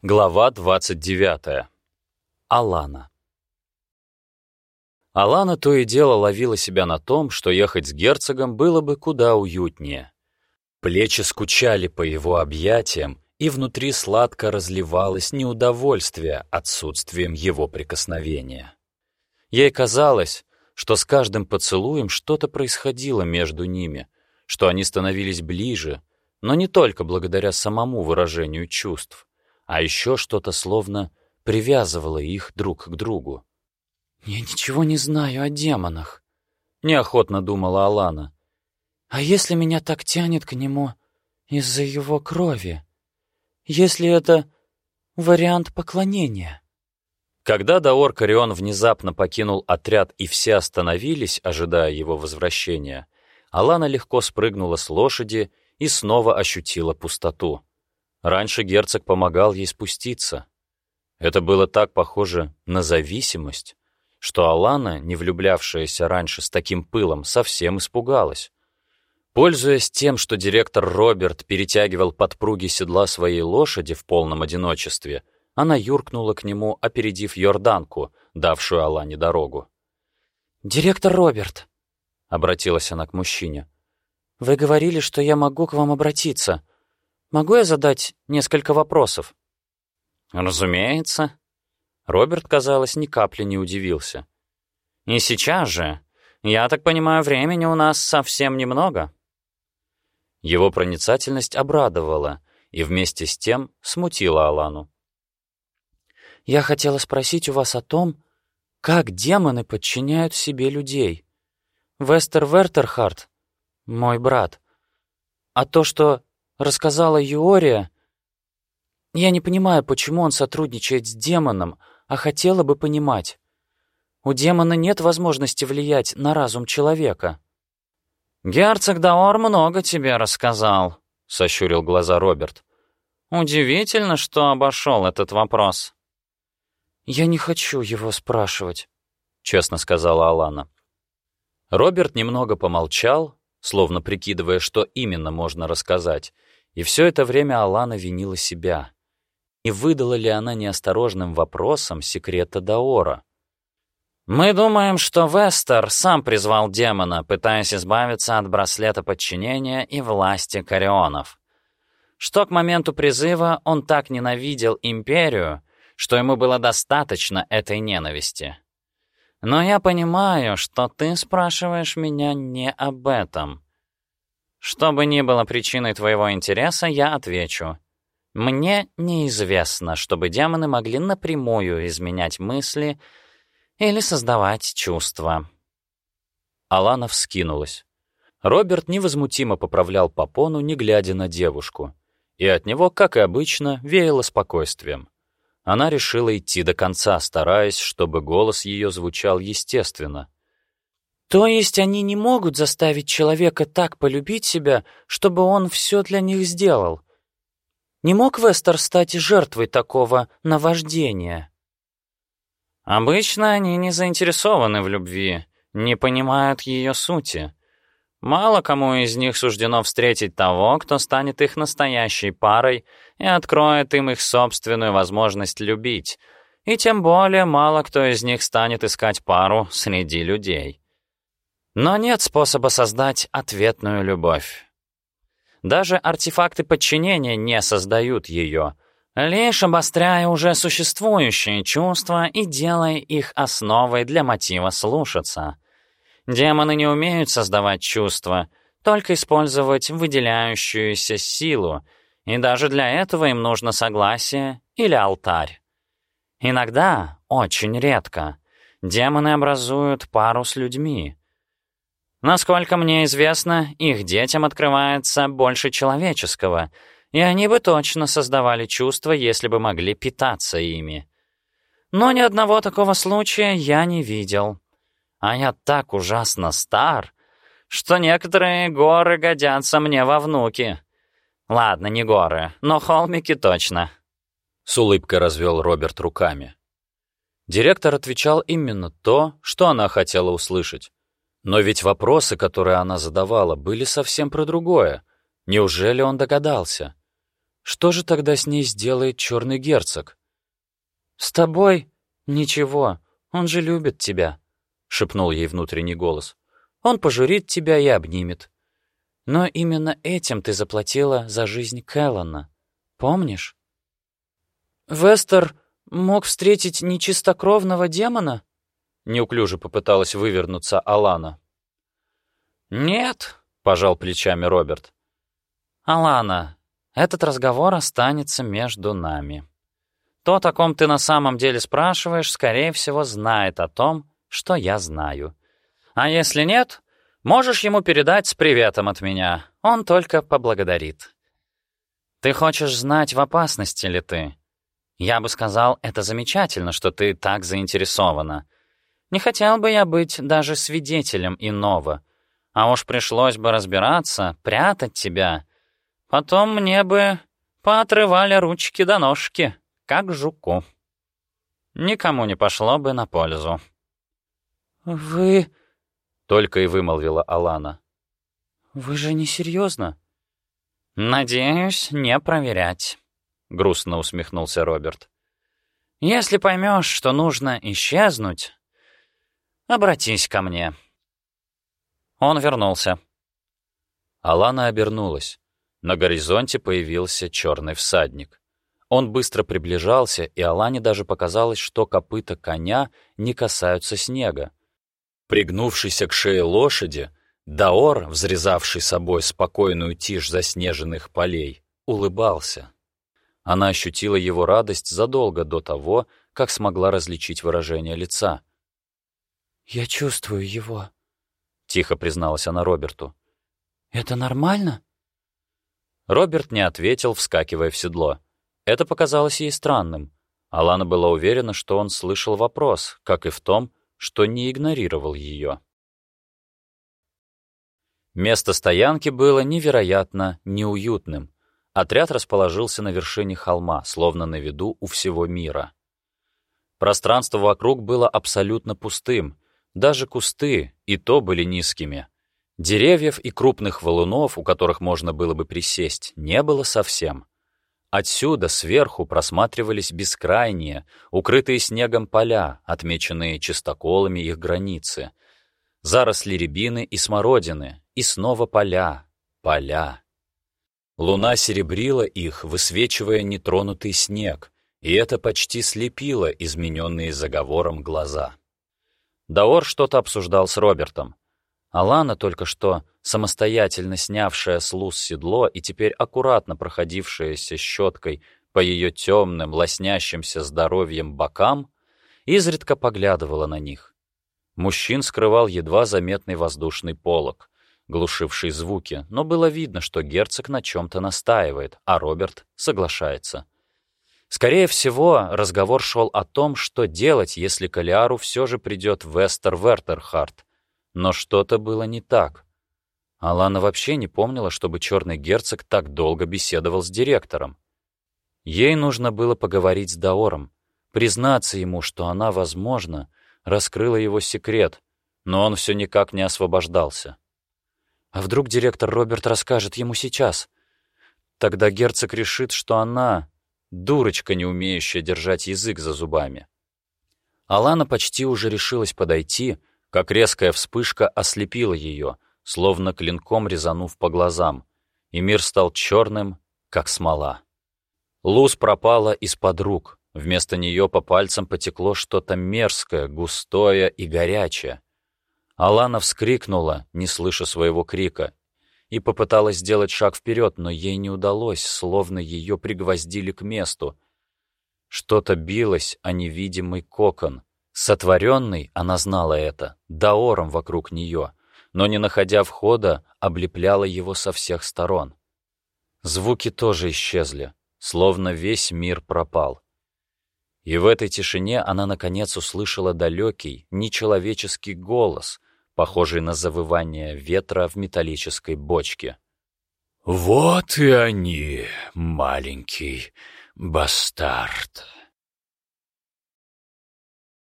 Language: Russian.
Глава 29. Алана. Алана то и дело ловила себя на том, что ехать с герцогом было бы куда уютнее. Плечи скучали по его объятиям, и внутри сладко разливалось неудовольствие отсутствием его прикосновения. Ей казалось, что с каждым поцелуем что-то происходило между ними, что они становились ближе, но не только благодаря самому выражению чувств а еще что-то словно привязывало их друг к другу. «Я ничего не знаю о демонах», — неохотно думала Алана. «А если меня так тянет к нему из-за его крови? Если это вариант поклонения?» Когда Даор Карион внезапно покинул отряд и все остановились, ожидая его возвращения, Алана легко спрыгнула с лошади и снова ощутила пустоту. Раньше герцог помогал ей спуститься. Это было так похоже на зависимость, что Алана, не влюблявшаяся раньше с таким пылом, совсем испугалась. Пользуясь тем, что директор Роберт перетягивал подпруги седла своей лошади в полном одиночестве, она юркнула к нему, опередив Йорданку, давшую Алане дорогу. «Директор Роберт», — обратилась она к мужчине, — «вы говорили, что я могу к вам обратиться. Могу я задать несколько вопросов?» «Разумеется». Роберт, казалось, ни капли не удивился. «И сейчас же. Я так понимаю, времени у нас совсем немного». Его проницательность обрадовала и вместе с тем смутила Алану. «Я хотела спросить у вас о том, как демоны подчиняют себе людей. Вестер Вертерхард, мой брат, а то, что рассказала Юория. Я не понимаю, почему он сотрудничает с демоном, а хотела бы понимать. У демона нет возможности влиять на разум человека. «Герцог Даор много тебе рассказал», — сощурил глаза Роберт. «Удивительно, что обошел этот вопрос». «Я не хочу его спрашивать», — честно сказала Алана. Роберт немного помолчал, словно прикидывая, что именно можно рассказать, и все это время Алана винила себя. И выдала ли она неосторожным вопросом секрета Даора? «Мы думаем, что Вестер сам призвал демона, пытаясь избавиться от браслета подчинения и власти Карионов. Что к моменту призыва он так ненавидел Империю, что ему было достаточно этой ненависти. Но я понимаю, что ты спрашиваешь меня не об этом. Что бы ни было причиной твоего интереса, я отвечу. Мне неизвестно, чтобы демоны могли напрямую изменять мысли или создавать чувства. Алана вскинулась. Роберт невозмутимо поправлял попону, не глядя на девушку. И от него, как и обычно, веяло спокойствием. Она решила идти до конца, стараясь, чтобы голос ее звучал естественно — то есть они не могут заставить человека так полюбить себя, чтобы он все для них сделал? Не мог Вестер стать жертвой такого наваждения? Обычно они не заинтересованы в любви, не понимают ее сути. Мало кому из них суждено встретить того, кто станет их настоящей парой и откроет им их собственную возможность любить, и тем более мало кто из них станет искать пару среди людей. Но нет способа создать ответную любовь. Даже артефакты подчинения не создают ее, лишь обостряя уже существующие чувства и делая их основой для мотива слушаться. Демоны не умеют создавать чувства, только использовать выделяющуюся силу, и даже для этого им нужно согласие или алтарь. Иногда, очень редко, демоны образуют пару с людьми, Насколько мне известно, их детям открывается больше человеческого, и они бы точно создавали чувства, если бы могли питаться ими. Но ни одного такого случая я не видел. А я так ужасно стар, что некоторые горы годятся мне во внуки. Ладно, не горы, но холмики точно. С улыбкой развел Роберт руками. Директор отвечал именно то, что она хотела услышать. Но ведь вопросы, которые она задавала, были совсем про другое. Неужели он догадался? Что же тогда с ней сделает черный герцог? «С тобой? Ничего, он же любит тебя», — шепнул ей внутренний голос. «Он пожурит тебя и обнимет. Но именно этим ты заплатила за жизнь Кэллона. Помнишь?» «Вестер мог встретить нечистокровного демона?» Неуклюже попыталась вывернуться Алана. «Нет», — пожал плечами Роберт. «Алана, этот разговор останется между нами. Тот, о ком ты на самом деле спрашиваешь, скорее всего, знает о том, что я знаю. А если нет, можешь ему передать с приветом от меня. Он только поблагодарит. Ты хочешь знать, в опасности ли ты? Я бы сказал, это замечательно, что ты так заинтересована. Не хотел бы я быть даже свидетелем иного. А уж пришлось бы разбираться, прятать тебя. Потом мне бы поотрывали ручки до ножки, как жуку. Никому не пошло бы на пользу. «Вы...» — только и вымолвила Алана. «Вы же не серьезно?» «Надеюсь, не проверять». — грустно усмехнулся Роберт. «Если поймешь, что нужно исчезнуть, обратись ко мне». Он вернулся. Алана обернулась. На горизонте появился черный всадник. Он быстро приближался, и Алане даже показалось, что копыта коня не касаются снега. Пригнувшийся к шее лошади, Даор, взрезавший собой спокойную тишь заснеженных полей, улыбался. Она ощутила его радость задолго до того, как смогла различить выражение лица. «Я чувствую его», — тихо призналась она Роберту. «Это нормально?» Роберт не ответил, вскакивая в седло. Это показалось ей странным. Алана была уверена, что он слышал вопрос, как и в том, что не игнорировал ее. Место стоянки было невероятно неуютным. Отряд расположился на вершине холма, словно на виду у всего мира. Пространство вокруг было абсолютно пустым, даже кусты и то были низкими. Деревьев и крупных валунов, у которых можно было бы присесть, не было совсем. Отсюда сверху просматривались бескрайние, укрытые снегом поля, отмеченные чистоколами их границы. Заросли рябины и смородины, и снова поля, поля. Луна серебрила их, высвечивая нетронутый снег, и это почти слепило измененные заговором глаза. Даор что-то обсуждал с Робертом. Алана, только что самостоятельно снявшая с луз седло и теперь аккуратно проходившаяся щеткой по ее темным, лоснящимся здоровьем бокам, изредка поглядывала на них. Мужчин скрывал едва заметный воздушный полог, глушивший звуки, но было видно, что герцог на чем-то настаивает, а Роберт соглашается. Скорее всего, разговор шел о том, что делать, если Калиару все же придет Вестер Вертерхарт. Но что-то было не так. Алана вообще не помнила, чтобы черный герцог так долго беседовал с директором. Ей нужно было поговорить с Даором, признаться ему, что она, возможно, раскрыла его секрет, но он все никак не освобождался. А вдруг директор Роберт расскажет ему сейчас? Тогда герцог решит, что она — дурочка, не умеющая держать язык за зубами. Алана почти уже решилась подойти, как резкая вспышка ослепила ее, словно клинком резанув по глазам, и мир стал черным, как смола. Луз пропала из-под рук, вместо нее по пальцам потекло что-то мерзкое, густое и горячее. Алана вскрикнула, не слыша своего крика, и попыталась сделать шаг вперед, но ей не удалось, словно ее пригвоздили к месту. Что-то билось о невидимый кокон. Сотворенный, она знала это, даором вокруг нее, но, не находя входа, облепляла его со всех сторон. Звуки тоже исчезли, словно весь мир пропал. И в этой тишине она, наконец, услышала далекий, нечеловеческий голос, похожий на завывание ветра в металлической бочке. «Вот и они, маленький бастард!»